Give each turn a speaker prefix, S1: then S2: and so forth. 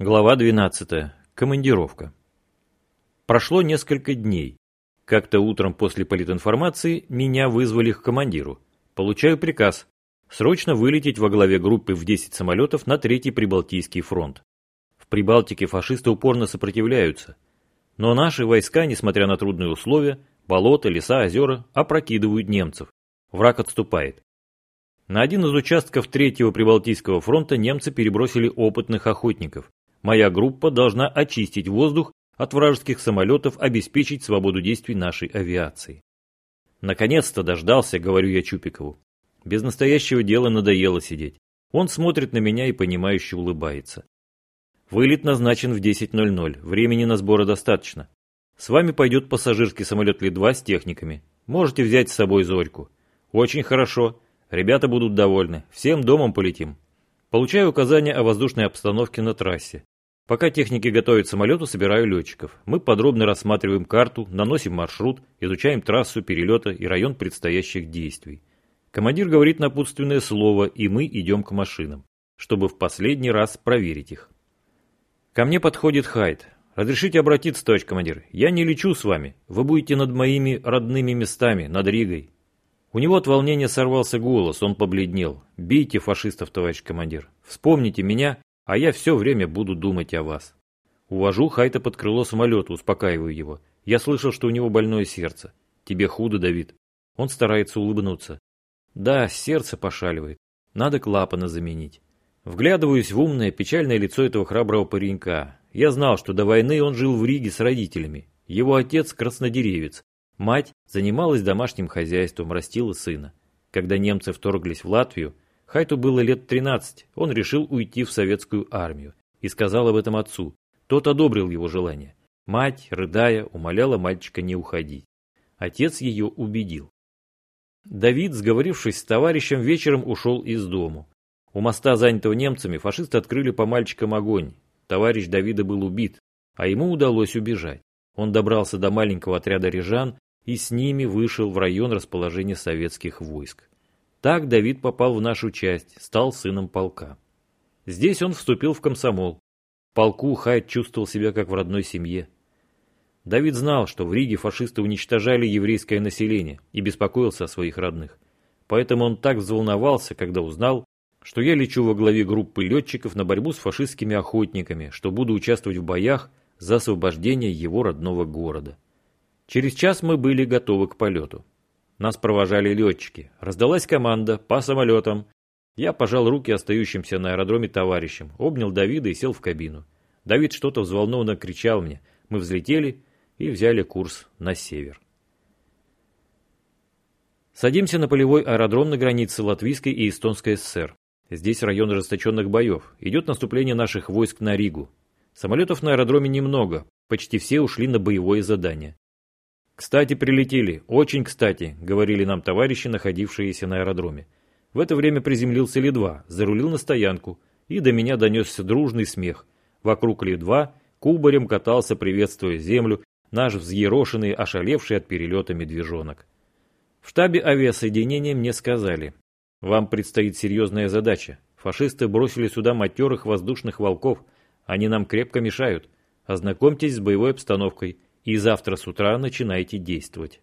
S1: Глава 12. Командировка. Прошло несколько дней. Как-то утром после политинформации меня вызвали к командиру. Получаю приказ срочно вылететь во главе группы в 10 самолетов на Третий Прибалтийский фронт. В Прибалтике фашисты упорно сопротивляются. Но наши войска, несмотря на трудные условия, болота, леса, озера, опрокидывают немцев. Враг отступает. На один из участков Третьего Прибалтийского фронта немцы перебросили опытных охотников. Моя группа должна очистить воздух от вражеских самолетов, обеспечить свободу действий нашей авиации. Наконец-то дождался, говорю я Чупикову. Без настоящего дела надоело сидеть. Он смотрит на меня и понимающе улыбается. Вылет назначен в 10.00, времени на сборы достаточно. С вами пойдет пассажирский самолет Ли-2 с техниками. Можете взять с собой Зорьку. Очень хорошо. Ребята будут довольны. Всем домом полетим. Получаю указания о воздушной обстановке на трассе. Пока техники готовят самолету, собираю летчиков. Мы подробно рассматриваем карту, наносим маршрут, изучаем трассу перелета и район предстоящих действий. Командир говорит напутственное слово, и мы идем к машинам, чтобы в последний раз проверить их. Ко мне подходит Хайд. «Разрешите обратиться, товарищ командир? Я не лечу с вами. Вы будете над моими родными местами, над Ригой. У него от волнения сорвался голос, он побледнел. «Бейте фашистов, товарищ командир. Вспомните меня, а я все время буду думать о вас». Увожу Хайта под крыло самолета, успокаиваю его. Я слышал, что у него больное сердце. Тебе худо, Давид. Он старается улыбнуться. Да, сердце пошаливает. Надо клапаны заменить. Вглядываюсь в умное, печальное лицо этого храброго паренька. Я знал, что до войны он жил в Риге с родителями. Его отец краснодеревец, Мать занималась домашним хозяйством, растила сына. Когда немцы вторглись в Латвию, Хайту было лет 13, он решил уйти в советскую армию и сказал об этом отцу. Тот одобрил его желание. Мать, рыдая, умоляла мальчика не уходить. Отец ее убедил. Давид, сговорившись с товарищем, вечером ушел из дому. У моста, занятого немцами, фашисты открыли по мальчикам огонь. Товарищ Давида был убит, а ему удалось убежать. Он добрался до маленького отряда рижан и с ними вышел в район расположения советских войск. Так Давид попал в нашу часть, стал сыном полка. Здесь он вступил в комсомол. В полку Хайд чувствовал себя как в родной семье. Давид знал, что в Риге фашисты уничтожали еврейское население и беспокоился о своих родных. Поэтому он так взволновался, когда узнал, что я лечу во главе группы летчиков на борьбу с фашистскими охотниками, что буду участвовать в боях за освобождение его родного города. Через час мы были готовы к полету. Нас провожали летчики. Раздалась команда «По самолетам». Я пожал руки остающимся на аэродроме товарищам, обнял Давида и сел в кабину. Давид что-то взволнованно кричал мне. Мы взлетели и взяли курс на север. Садимся на полевой аэродром на границе Латвийской и Эстонской ССР. Здесь район ожесточенных боев. Идет наступление наших войск на Ригу. Самолетов на аэродроме немного, почти все ушли на боевое задание. «Кстати, прилетели. Очень кстати», — говорили нам товарищи, находившиеся на аэродроме. В это время приземлился Ли-2, зарулил на стоянку, и до меня донесся дружный смех. Вокруг Ли-2 кубарем катался, приветствуя землю, наш взъерошенный, ошалевший от перелета медвежонок. В штабе авиасоединения мне сказали, «Вам предстоит серьезная задача. Фашисты бросили сюда матерых воздушных волков. Они нам крепко мешают. Ознакомьтесь с боевой обстановкой» и завтра с утра начинайте действовать.